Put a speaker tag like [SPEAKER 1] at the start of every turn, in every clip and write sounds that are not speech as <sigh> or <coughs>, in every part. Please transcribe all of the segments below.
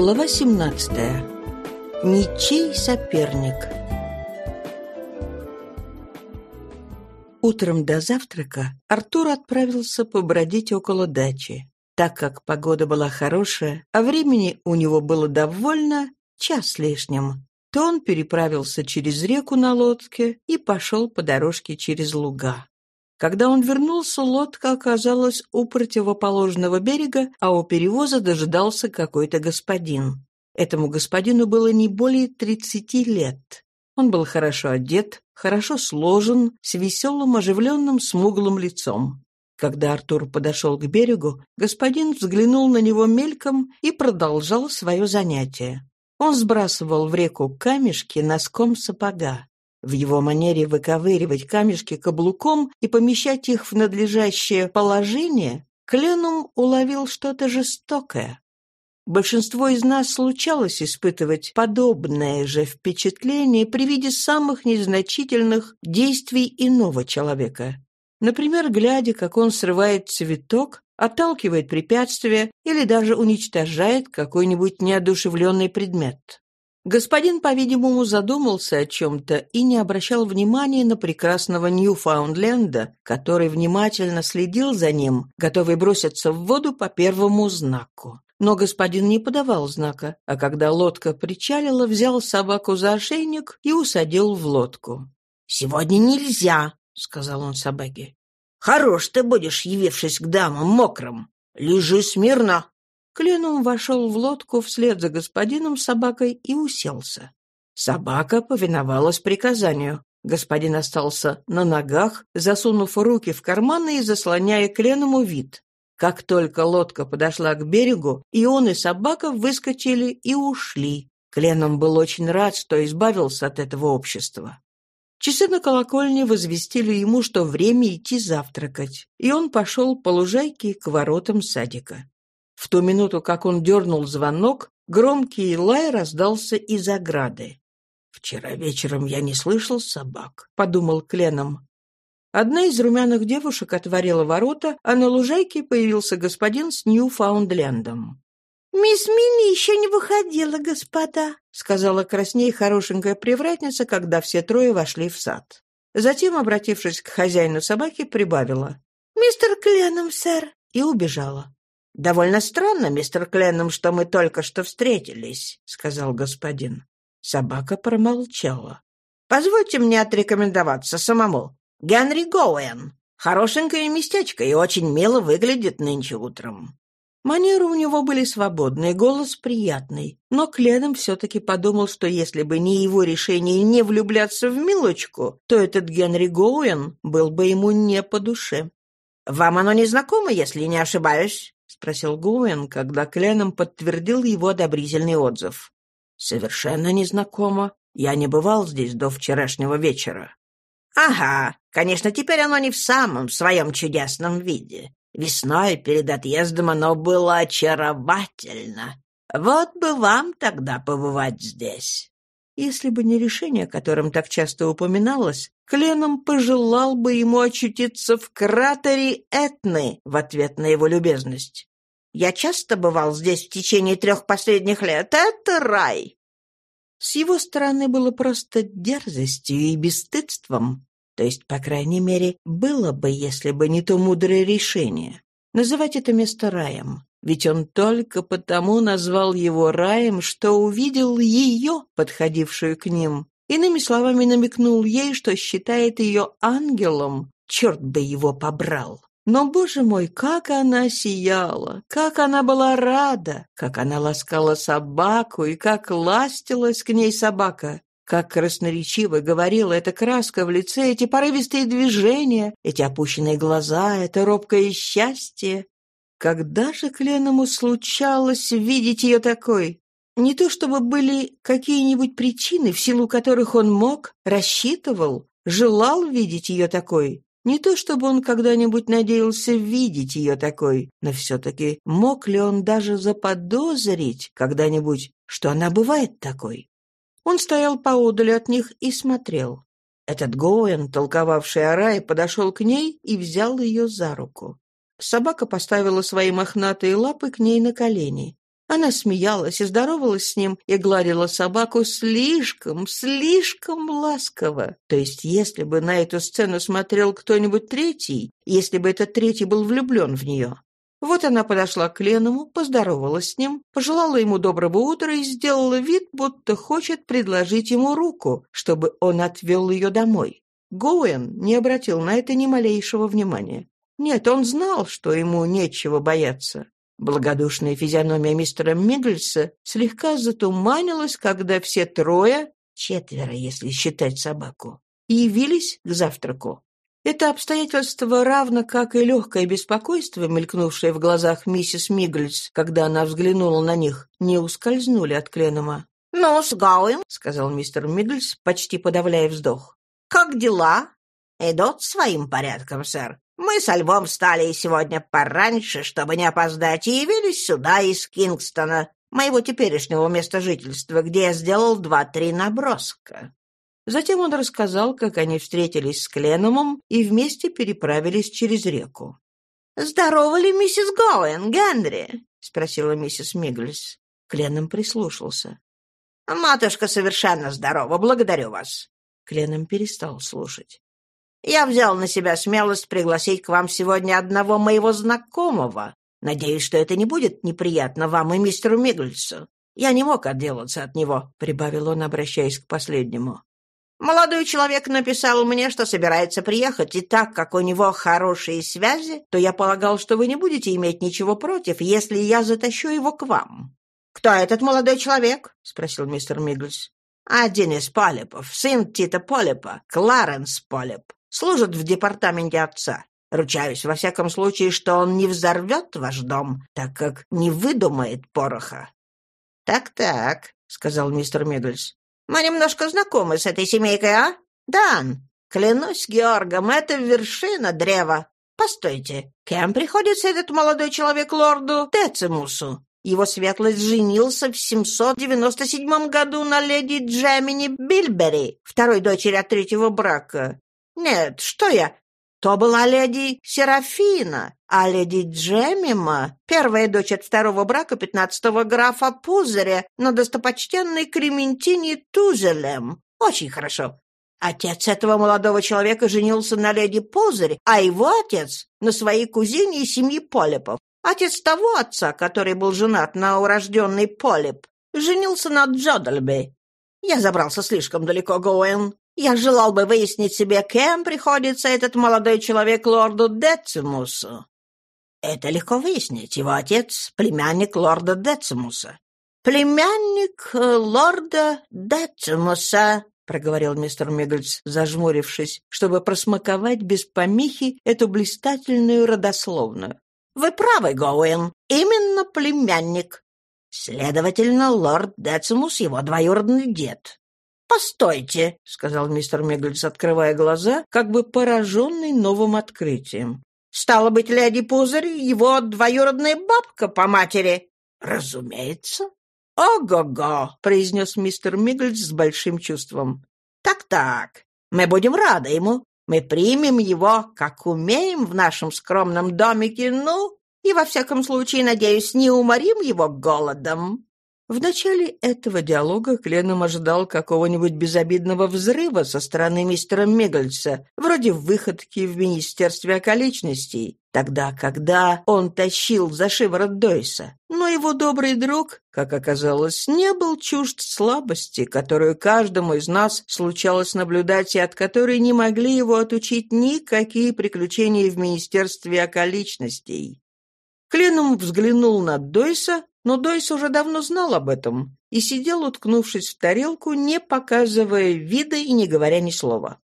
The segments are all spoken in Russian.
[SPEAKER 1] Глава 17. Ничей соперник. Утром до завтрака Артур отправился побродить около дачи. Так как погода была хорошая, а времени у него было довольно, час лишним, то он переправился через реку на лодке и пошел по дорожке через луга. Когда он вернулся, лодка оказалась у противоположного берега, а у перевоза дожидался какой-то господин. Этому господину было не более тридцати лет. Он был хорошо одет, хорошо сложен, с веселым, оживленным, смуглым лицом. Когда Артур подошел к берегу, господин взглянул на него мельком и продолжал свое занятие. Он сбрасывал в реку камешки носком сапога. В его манере выковыривать камешки каблуком и помещать их в надлежащее положение Кленум уловил что-то жестокое. Большинство из нас случалось испытывать подобное же впечатление при виде самых незначительных действий иного человека. Например, глядя, как он срывает цветок, отталкивает препятствия или даже уничтожает какой-нибудь неодушевленный предмет. Господин, по-видимому, задумался о чем-то и не обращал внимания на прекрасного Ньюфаундленда, который внимательно следил за ним, готовый броситься в воду по первому знаку. Но господин не подавал знака, а когда лодка причалила, взял собаку за ошейник и усадил в лодку.
[SPEAKER 2] «Сегодня нельзя», — сказал он собаке. «Хорош ты будешь, явившись к дамам мокрым. Лежи смирно,
[SPEAKER 1] Кленум вошел в лодку вслед за господином с собакой и уселся. Собака повиновалась приказанию. Господин остался на ногах, засунув руки в карманы и заслоняя Кленому вид. Как только лодка подошла к берегу, и он, и собака выскочили и ушли. Кленом был очень рад, что избавился от этого общества. Часы на колокольне возвестили ему, что время идти завтракать, и он пошел по лужайке к воротам садика. В ту минуту, как он дернул звонок, громкий лай раздался из ограды. «Вчера вечером я не слышал собак», — подумал Кленом. Одна из румяных девушек отворила ворота, а на лужайке появился господин с Ньюфаундлендом.
[SPEAKER 3] «Мисс Мими еще не выходила, господа», —
[SPEAKER 1] сказала красней хорошенькая привратница, когда все трое вошли в сад. Затем, обратившись к хозяину собаки, прибавила.
[SPEAKER 3] «Мистер Кленом, сэр»,
[SPEAKER 1] и убежала.
[SPEAKER 2] «Довольно странно, мистер Кленном, что мы только что встретились», — сказал господин.
[SPEAKER 1] Собака промолчала.
[SPEAKER 2] «Позвольте мне отрекомендоваться самому. Генри Гоуэн. Хорошенькое местечко и очень мило выглядит нынче утром».
[SPEAKER 1] Манеры у него были свободные, голос приятный. Но Кленом все-таки подумал, что если бы не его решение не влюбляться в Милочку, то этот Генри Гоуэн был бы ему не по душе.
[SPEAKER 2] «Вам оно не знакомо, если не ошибаюсь?»
[SPEAKER 1] — спросил Гуэн, когда Кленом подтвердил его одобрительный отзыв.
[SPEAKER 2] «Совершенно незнакомо. Я не бывал здесь до вчерашнего вечера». «Ага, конечно, теперь оно не в самом своем чудесном виде. Весной перед отъездом оно было очаровательно. Вот бы вам тогда побывать здесь».
[SPEAKER 1] Если бы не решение, о котором так часто упоминалось, Кленом пожелал бы ему очутиться в кратере Этны в ответ на его любезность.
[SPEAKER 2] «Я часто бывал здесь в течение трех последних лет. Это рай!»
[SPEAKER 1] С его стороны было просто дерзостью и бесстыдством. То есть, по крайней мере, было бы, если бы не то мудрое решение. Называть это место раем. Ведь он только потому назвал его раем, что увидел ее, подходившую к ним. Иными словами, намекнул ей, что считает ее ангелом. Черт бы его побрал. Но, боже мой, как она сияла, как она была рада, как она ласкала собаку и как ластилась к ней собака, как красноречиво говорила эта краска в лице, эти порывистые движения, эти опущенные глаза, это робкое счастье. Когда же Кленому случалось видеть ее такой? Не то чтобы были какие-нибудь причины, в силу которых он мог, рассчитывал, желал видеть ее такой. Не то чтобы он когда-нибудь надеялся видеть ее такой, но все-таки мог ли он даже заподозрить когда-нибудь, что она бывает такой? Он стоял поодаль от них и смотрел. Этот Гоуэн, толковавший о рае, подошел к ней и взял ее за руку. Собака поставила свои мохнатые лапы к ней на колени. Она смеялась и здоровалась с ним и гладила собаку слишком, слишком ласково. То есть, если бы на эту сцену смотрел кто-нибудь третий, если бы этот третий был влюблен в нее. Вот она подошла к Леному, поздоровалась с ним, пожелала ему доброго утра и сделала вид, будто хочет предложить ему руку, чтобы он отвел ее домой. Гоуэн не обратил на это ни малейшего внимания. Нет, он знал, что ему нечего бояться. Благодушная физиономия мистера Миггельса слегка затуманилась, когда все трое, четверо, если считать собаку, явились к завтраку. Это обстоятельство, равно как и легкое беспокойство, мелькнувшее в глазах миссис Миггельс, когда она взглянула на них, не ускользнули от Кленома.
[SPEAKER 2] «Ну, с Гауем», —
[SPEAKER 1] сказал мистер Миггельс, почти подавляя вздох.
[SPEAKER 2] «Как дела?» «Идут своим порядком, сэр. Мы со Львом встали сегодня пораньше, чтобы не опоздать, и явились сюда из Кингстона, моего теперешнего места жительства, где я сделал два-три наброска».
[SPEAKER 1] Затем он рассказал, как они встретились с Кленомом и вместе переправились через реку.
[SPEAKER 2] «Здорова ли миссис Гоуэн, Генри?» — спросила миссис Мигглс.
[SPEAKER 1] Кленом прислушался.
[SPEAKER 2] «Матушка совершенно здорова, благодарю вас».
[SPEAKER 1] Кленом перестал слушать.
[SPEAKER 2] Я взял на себя смелость пригласить к вам сегодня одного моего знакомого. Надеюсь, что это не будет неприятно вам и мистеру Миггльсу. Я не мог отделаться от него», — прибавил он, обращаясь к последнему. «Молодой человек написал мне, что собирается приехать, и так как у него хорошие связи, то я полагал, что вы не будете иметь ничего против, если я затащу его к вам». «Кто этот молодой человек?» — спросил мистер Мигглс. «Один из Полипов, сын Тита Полипа, Кларенс Полип. Служит в департаменте отца. Ручаюсь, во всяком случае, что он не взорвет ваш дом, так как не выдумает пороха». «Так-так», — сказал мистер Миддлс. «Мы немножко знакомы с этой семейкой, а? Дан, клянусь Георгом, это вершина древа. Постойте, кем приходится этот молодой человек лорду Тецимусу? Его светлость женился в 797 году на леди Джемини Бильбери, второй дочери от третьего брака. Нет, что я? То была леди Серафина, а леди Джемима, первая дочь от второго брака пятнадцатого графа Пузыря, но достопочтенной Крементини Тузелем. Очень хорошо. Отец этого молодого человека женился на леди Пузырь, а его отец — на своей кузине из семьи Полипов. Отец того отца, который был женат на урожденный Полип, женился на Джодальби. Я забрался слишком далеко, Гоуэн. Я желал бы выяснить себе, кем приходится этот молодой человек лорду Децимусу. Это легко выяснить. Его отец — племянник лорда Децимуса. «Племянник э, лорда Децимуса», — проговорил мистер Миггельс, зажмурившись, чтобы просмаковать без помехи эту блистательную родословную. «Вы правы, Гоуэн, именно племянник. Следовательно, лорд Децимус — его двоюродный дед. «Постойте», — сказал мистер Мегальс, открывая глаза, как бы пораженный новым открытием. «Стало быть, леди Пузырь, его двоюродная бабка по матери?» «Разумеется». «Ого-го», — произнес мистер Миггельс с большим чувством. «Так-так, мы будем рады ему. Мы примем его, как умеем, в нашем скромном домике, ну, и, во всяком случае, надеюсь, не уморим его голодом». В начале этого диалога Кленом ожидал какого-нибудь безобидного взрыва со стороны мистера Мегальца, вроде выходки в Министерстве околичностей, тогда, когда он тащил за шиворот Дойса. Но его добрый друг, как оказалось, не был чужд слабости, которую каждому из нас случалось наблюдать и от которой не могли его отучить никакие приключения в Министерстве околичностей. Кленом взглянул на Дойса, но Дойс уже давно знал об этом и сидел, уткнувшись в тарелку, не показывая вида и не говоря ни слова.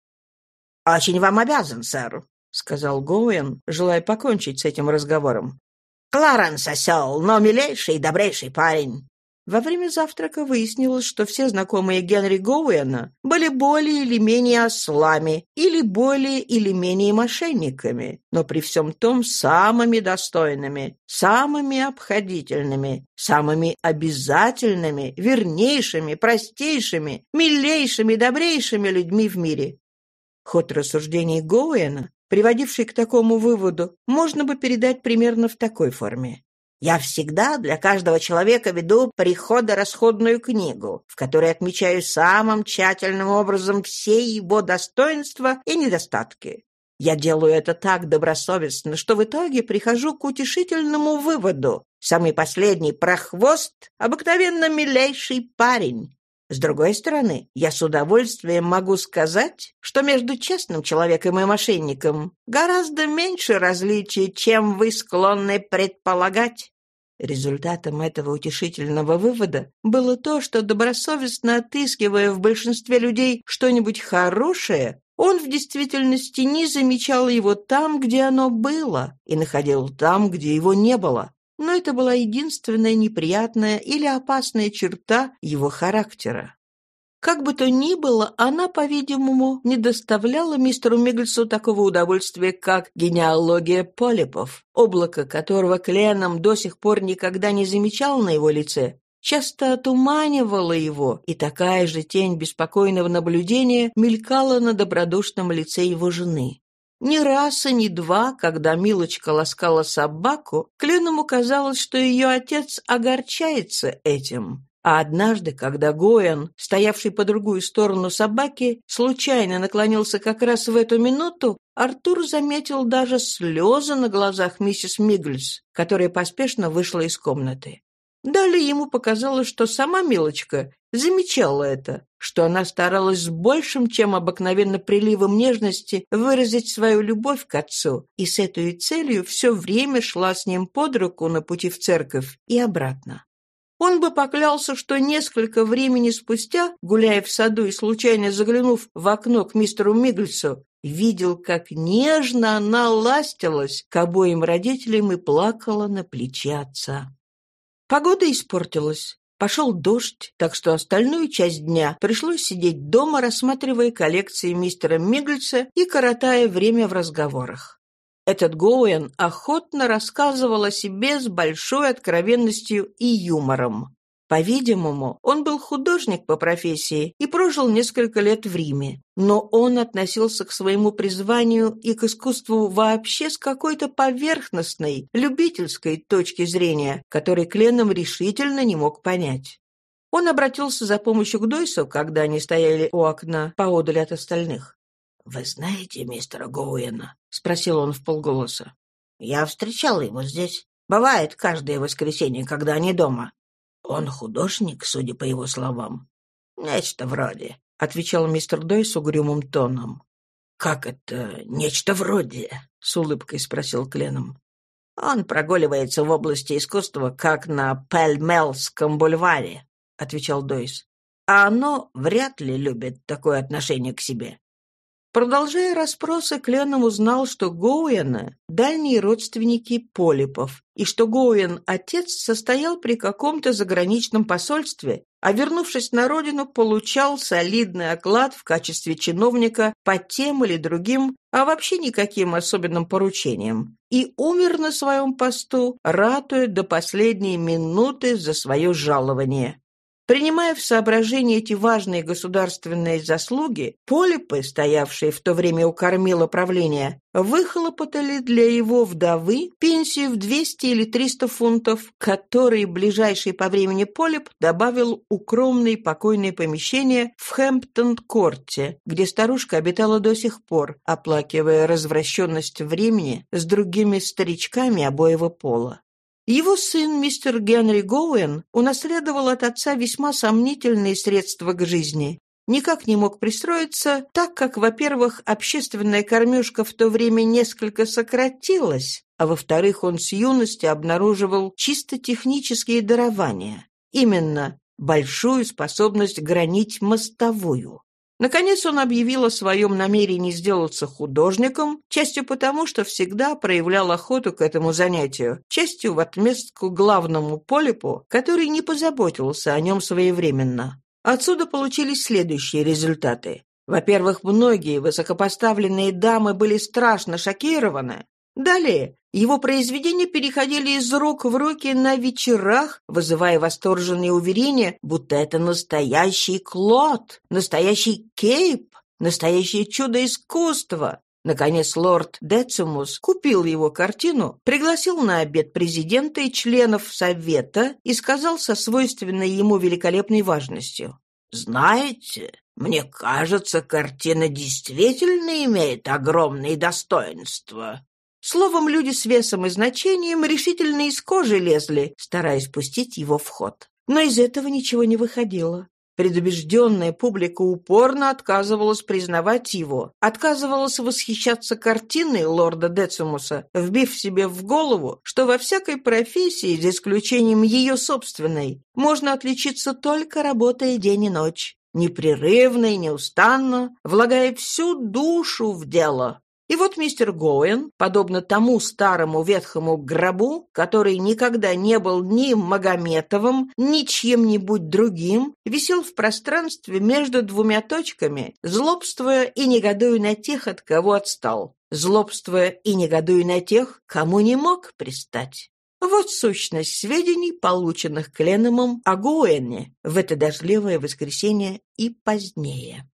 [SPEAKER 2] «Очень вам обязан, сэр», — сказал Гоуэн, желая покончить с этим разговором. «Кларенс осел, но милейший и добрейший парень. Во время завтрака выяснилось, что все знакомые Генри Гоуэна были более или менее ослами или более или менее мошенниками, но при всем том самыми достойными, самыми обходительными, самыми обязательными, вернейшими, простейшими, милейшими, добрейшими людьми в мире. Ход рассуждений Гоуэна, приводивший к такому выводу, можно бы передать примерно в такой форме. Я всегда для каждого человека веду приходо-расходную книгу, в которой отмечаю самым тщательным образом все его достоинства и недостатки. Я делаю это так добросовестно, что в итоге прихожу к утешительному выводу. Самый последний прохвост — обыкновенно милейший парень. С другой стороны, я с удовольствием могу сказать, что между честным человеком и мошенником гораздо меньше различий, чем вы склонны предполагать. Результатом этого утешительного вывода было то, что, добросовестно отыскивая в большинстве людей что-нибудь хорошее, он в действительности не замечал его там, где оно было, и находил там, где его не было но это была единственная неприятная или опасная черта его характера. Как бы то ни было, она, по-видимому, не доставляла мистеру Мигельсу такого удовольствия, как генеалогия полипов, облако которого Кленом до сих пор никогда не замечал на его лице, часто отуманивала его, и такая же тень беспокойного наблюдения мелькала на добродушном лице его жены. Ни раз и ни два, когда Милочка ласкала собаку, Кленому казалось, что ее отец огорчается этим. А однажды, когда Гоэн, стоявший по другую сторону собаки, случайно наклонился как раз в эту минуту, Артур заметил даже слезы на глазах миссис Мигглс, которая поспешно вышла из комнаты. Далее ему показалось, что сама Милочка замечала это, что она старалась с большим, чем обыкновенно приливом нежности, выразить свою любовь к отцу, и с этой целью все время шла с ним под руку на пути в церковь и обратно. Он бы поклялся, что несколько времени спустя, гуляя в саду и случайно заглянув в окно к мистеру Мигельсу, видел, как нежно она ластилась к обоим родителям и плакала на плече отца. Погода испортилась. Пошел дождь, так что остальную часть дня пришлось сидеть дома, рассматривая коллекции мистера Мигельса и коротая время в разговорах. Этот Гоуэн охотно рассказывал о себе с большой откровенностью и юмором. По-видимому, он был художник по профессии и прожил несколько лет в Риме, но он относился к своему призванию и к искусству вообще с какой-то поверхностной, любительской точки зрения, которой Кленом решительно не мог понять. Он обратился за помощью к Дойсу, когда они стояли у окна поодаль от остальных. «Вы знаете мистера Гоуэна?» — спросил он в полголоса. «Я встречал его здесь. Бывает каждое воскресенье, когда они дома. «Он художник, судя по его словам?» «Нечто вроде», — отвечал мистер Дой с угрюмым тоном. «Как это «нечто вроде»?» — с улыбкой спросил Кленом. «Он прогуливается в области искусства, как на Пельмелском бульваре», — отвечал Дойс. «А оно вряд ли любит такое отношение к себе. Продолжая расспросы, Кленом узнал, что Гоуэна – дальние родственники Полипов, и что Гоуэн, отец, состоял при каком-то заграничном посольстве, а вернувшись на родину, получал солидный оклад в качестве чиновника по тем или другим, а вообще никаким особенным поручениям, и умер на своем посту, ратуя до последней минуты за свое жалование. Принимая в соображение эти важные государственные заслуги, полипы, стоявшие в то время у кормила правления, выхлопотали для его вдовы пенсию в 200 или 300 фунтов, который ближайший по времени полип добавил укромные покойные помещения в Хэмптон-корте, где старушка обитала до сих пор, оплакивая развращенность времени с другими старичками обоего пола. Его сын, мистер Генри Гоуэн, унаследовал от отца весьма сомнительные средства к жизни. Никак не мог пристроиться, так как, во-первых, общественная кормежка в то время несколько сократилась, а во-вторых, он с юности обнаруживал чисто технические дарования. Именно большую способность гранить мостовую. Наконец он объявил о своем намерении сделаться художником, частью потому, что всегда проявлял охоту к этому занятию, частью в отместку главному полипу, который не позаботился о нем своевременно. Отсюда получились следующие результаты. Во-первых, многие высокопоставленные дамы были страшно шокированы. Далее, его произведения переходили из рук в руки на вечерах, вызывая восторженные уверения, будто это настоящий Клод, настоящий Кейп, настоящее чудо искусства.
[SPEAKER 1] Наконец лорд Децимус купил его картину, пригласил на обед президента и членов совета и сказал со свойственной ему великолепной важностью. «Знаете, мне кажется, картина действительно имеет огромные достоинства». Словом, люди с весом и значением решительно из кожи лезли, стараясь пустить его в ход. Но из этого ничего не выходило. Предубежденная публика упорно отказывалась признавать его, отказывалась восхищаться картиной лорда Децимуса, вбив себе в голову, что во всякой профессии, за исключением ее собственной, можно отличиться только работая день и ночь, непрерывно и неустанно, влагая всю душу в дело. И вот мистер Гоуэн, подобно тому старому ветхому гробу, который никогда не был ни Магометовым, ни чьим-нибудь другим, висел в пространстве между двумя точками, злобствуя и негодуя на тех, от кого отстал, злобствуя и негодуя на тех, кому не мог пристать. Вот сущность сведений, полученных Кленомом о Гоуэне в это дождливое воскресенье и позднее.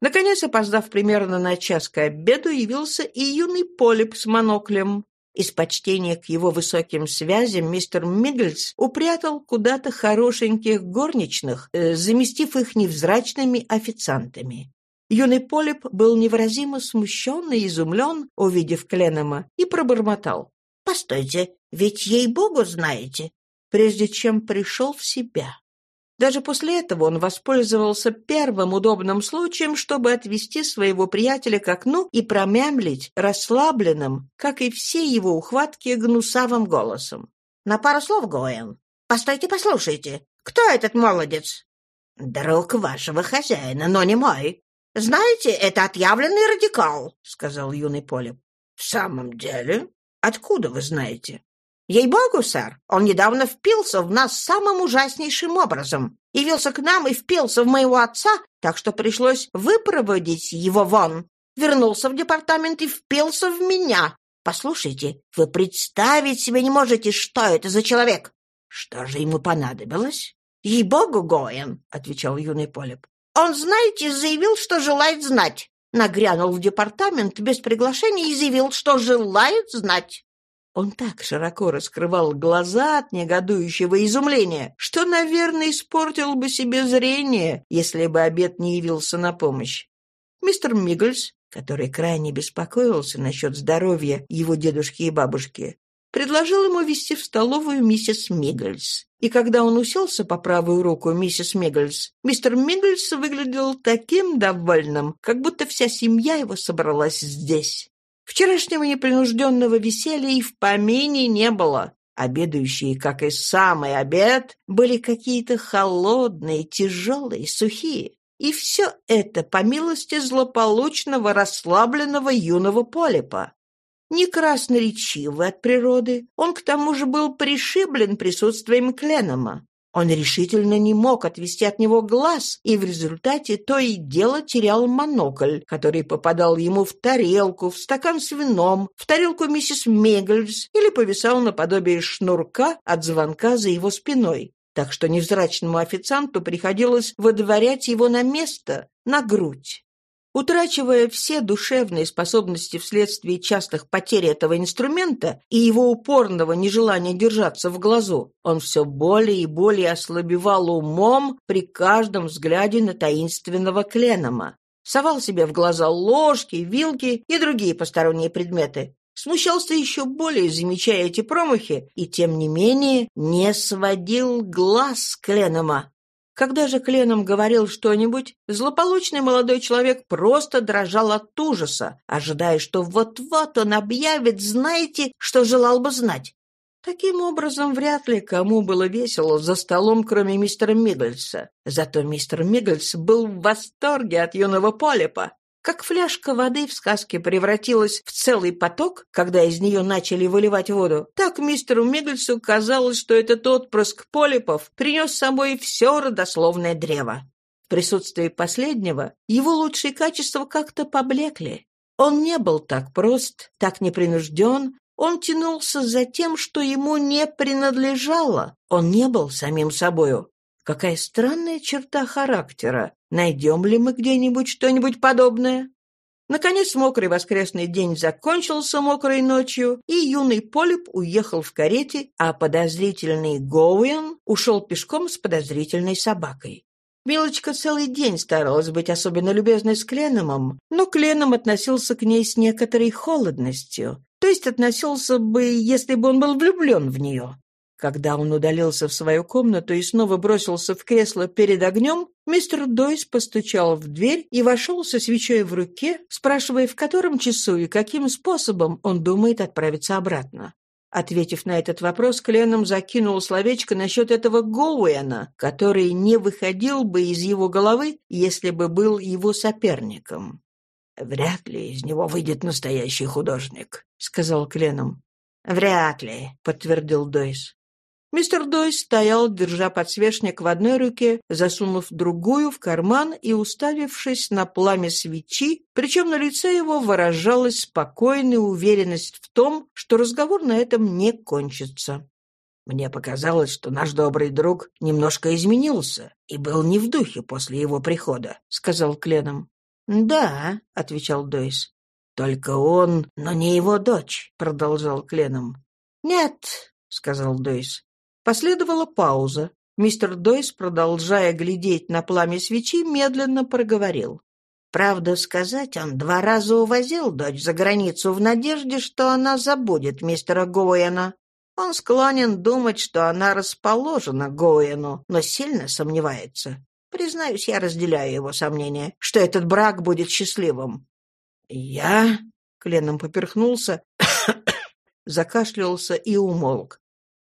[SPEAKER 1] Наконец, опоздав примерно на час к обеду, явился и юный Полип с моноклем. Из почтения к его высоким связям мистер Миддлс упрятал куда-то хорошеньких горничных, э, заместив их невзрачными официантами. Юный Полип был невыразимо смущен и изумлен, увидев Кленома, и пробормотал. «Постойте, ведь ей-богу знаете!» прежде чем пришел в себя. Даже после этого он воспользовался первым удобным случаем, чтобы отвести своего приятеля к окну и промямлить расслабленным, как и все его ухватки, гнусавым голосом. «На пару слов, Гоэн. Постойте, послушайте. Кто этот молодец?» «Друг вашего хозяина, но не мой. Знаете, это отъявленный радикал», — сказал юный Полип. «В самом деле? Откуда вы знаете?» Ей-богу, сэр, он недавно впился в нас самым ужаснейшим образом. Явился к нам и впился в моего отца, так что пришлось выпроводить его вон. Вернулся в департамент и впился в меня. Послушайте, вы представить себе не можете, что это за человек. Что же ему понадобилось? Ей-богу, Гоэн, — отвечал юный Полип. Он, знаете, заявил, что желает знать. Нагрянул в департамент без приглашения и заявил, что желает знать. Он так широко раскрывал глаза от негодующего изумления, что, наверное, испортил бы себе зрение, если бы обед не явился на помощь. Мистер Миггельс, который крайне беспокоился насчет здоровья его дедушки и бабушки, предложил ему вести в столовую миссис Миггельс. И когда он уселся по правую руку миссис Миггельс, мистер Миггельс выглядел таким довольным, как будто вся семья его собралась здесь. Вчерашнего непринужденного веселья и в помине не было. Обедающие, как и самый обед, были какие-то холодные, тяжелые, сухие. И все это по милости злополучного, расслабленного юного полипа. Не красноречивый от природы, он к тому же был пришиблен присутствием Кленома. Он решительно не мог отвести от него глаз, и в результате то и дело терял монокль, который попадал ему в тарелку, в стакан с вином, в тарелку миссис Мегельс или повисал наподобие шнурка от звонка за его спиной. Так что невзрачному официанту приходилось выдворять его на место, на грудь. Утрачивая все душевные способности вследствие частых потерь этого инструмента и его упорного нежелания держаться в глазу, он все более и более ослабевал умом при каждом взгляде на таинственного Кленома. Совал себе в глаза ложки, вилки и другие посторонние предметы. Смущался еще более, замечая эти промахи, и, тем не менее, не сводил глаз Кленома, когда же Кленом говорил что-нибудь, злополучный молодой человек просто дрожал от ужаса, ожидая, что вот-вот он объявит «знаете, что желал бы знать». Таким образом, вряд ли кому было весело за столом, кроме мистера Миггельса. Зато мистер Миггельс был в восторге от юного Полипа. Как фляжка воды в сказке превратилась в целый поток, когда из нее начали выливать воду, так мистеру Мигельсу казалось, что этот отпрыск полипов принес с собой все родословное древо. В присутствии последнего его лучшие качества как-то поблекли. Он не был так прост, так непринужден, он тянулся за тем, что ему не принадлежало. Он не был самим собою. Какая странная черта характера. Найдем ли мы где-нибудь что-нибудь подобное? Наконец, мокрый воскресный день закончился мокрой ночью, и юный Полип уехал в карете, а подозрительный Гоуэн ушел пешком с подозрительной собакой. Милочка целый день старалась быть особенно любезной с Кленомом, но Кленом относился к ней с некоторой холодностью, то есть относился бы, если бы он был влюблен в нее. Когда он удалился в свою комнату и снова бросился в кресло перед огнем, мистер Дойс постучал в дверь и вошел со свечой в руке, спрашивая, в котором часу и каким способом он думает отправиться обратно. Ответив на этот вопрос, Кленом закинул словечко насчет этого Гоуэна, который не выходил бы из его головы, если бы был его соперником. «Вряд ли из него выйдет настоящий художник», — сказал Кленом.
[SPEAKER 2] «Вряд ли», — подтвердил Дойс.
[SPEAKER 1] Мистер Дойс стоял, держа подсвечник в одной руке, засунув другую в карман и уставившись на пламя свечи, причем на лице его выражалась спокойная уверенность в том, что разговор на этом не кончится.
[SPEAKER 2] Мне показалось, что наш добрый друг немножко изменился и был не в духе после его прихода, — сказал Кленом.
[SPEAKER 1] — Да, — отвечал Дойс.
[SPEAKER 2] — Только он, но не его дочь, — продолжал Кленом.
[SPEAKER 1] — Нет, — сказал Дойс. Последовала пауза. Мистер Дойс, продолжая глядеть на пламя свечи, медленно проговорил.
[SPEAKER 2] Правда сказать, он два раза увозил дочь за границу в надежде, что она забудет мистера Гоуэна. Он склонен думать, что она расположена Гоуэну, но сильно сомневается. Признаюсь, я разделяю его сомнения, что этот брак будет счастливым.
[SPEAKER 1] «Я...» — Кленом поперхнулся, <coughs> закашлялся и умолк.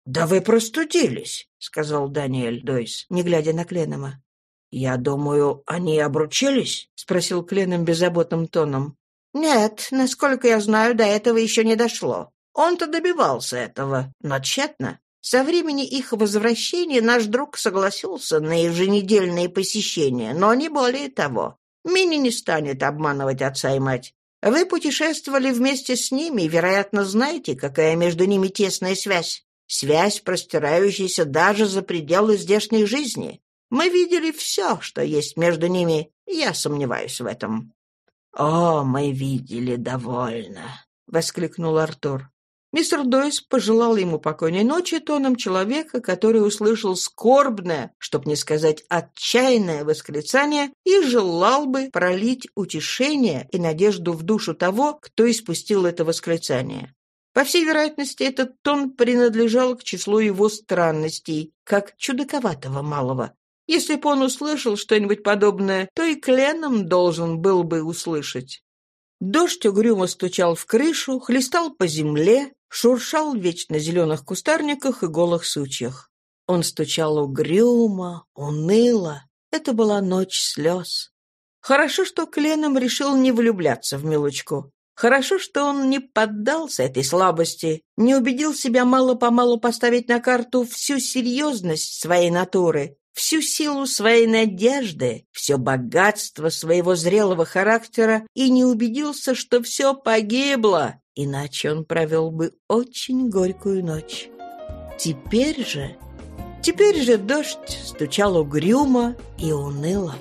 [SPEAKER 2] «Да вы простудились», — сказал Даниэль Дойс, не глядя на Кленома. «Я думаю, они обручились?» — спросил Кленом беззаботным тоном. «Нет, насколько я знаю, до этого еще не дошло. Он-то добивался этого, но тщетно. Со времени их возвращения наш друг согласился на еженедельные посещения, но не более того. Мини не станет обманывать отца и мать. Вы путешествовали вместе с ними вероятно, знаете, какая между ними тесная связь. Связь, простирающаяся даже за пределы здешней жизни. Мы видели все, что есть между ними, я сомневаюсь в этом».
[SPEAKER 1] «О, мы видели довольно», — воскликнул Артур. Мистер Дойс пожелал ему покойной ночи тоном человека, который услышал скорбное, чтоб не сказать отчаянное восклицание, и желал бы пролить утешение и надежду в душу того, кто испустил это восклицание. По всей вероятности, этот тон принадлежал к числу его странностей, как чудаковатого малого. Если бы он услышал что-нибудь подобное, то и Кленом должен был бы услышать. Дождь угрюмо стучал в крышу, хлестал по земле, шуршал в вечно зеленых кустарниках и голых сучьях. Он стучал угрюмо, уныло. Это была ночь слез. Хорошо, что Кленом решил не влюбляться в Милочку. Хорошо, что он не поддался этой слабости, не убедил себя мало-помалу поставить на карту всю серьезность своей натуры, всю силу своей надежды, все богатство своего зрелого характера и не убедился, что все погибло, иначе он провел бы очень горькую ночь. Теперь же... Теперь же дождь стучал угрюмо и уныло.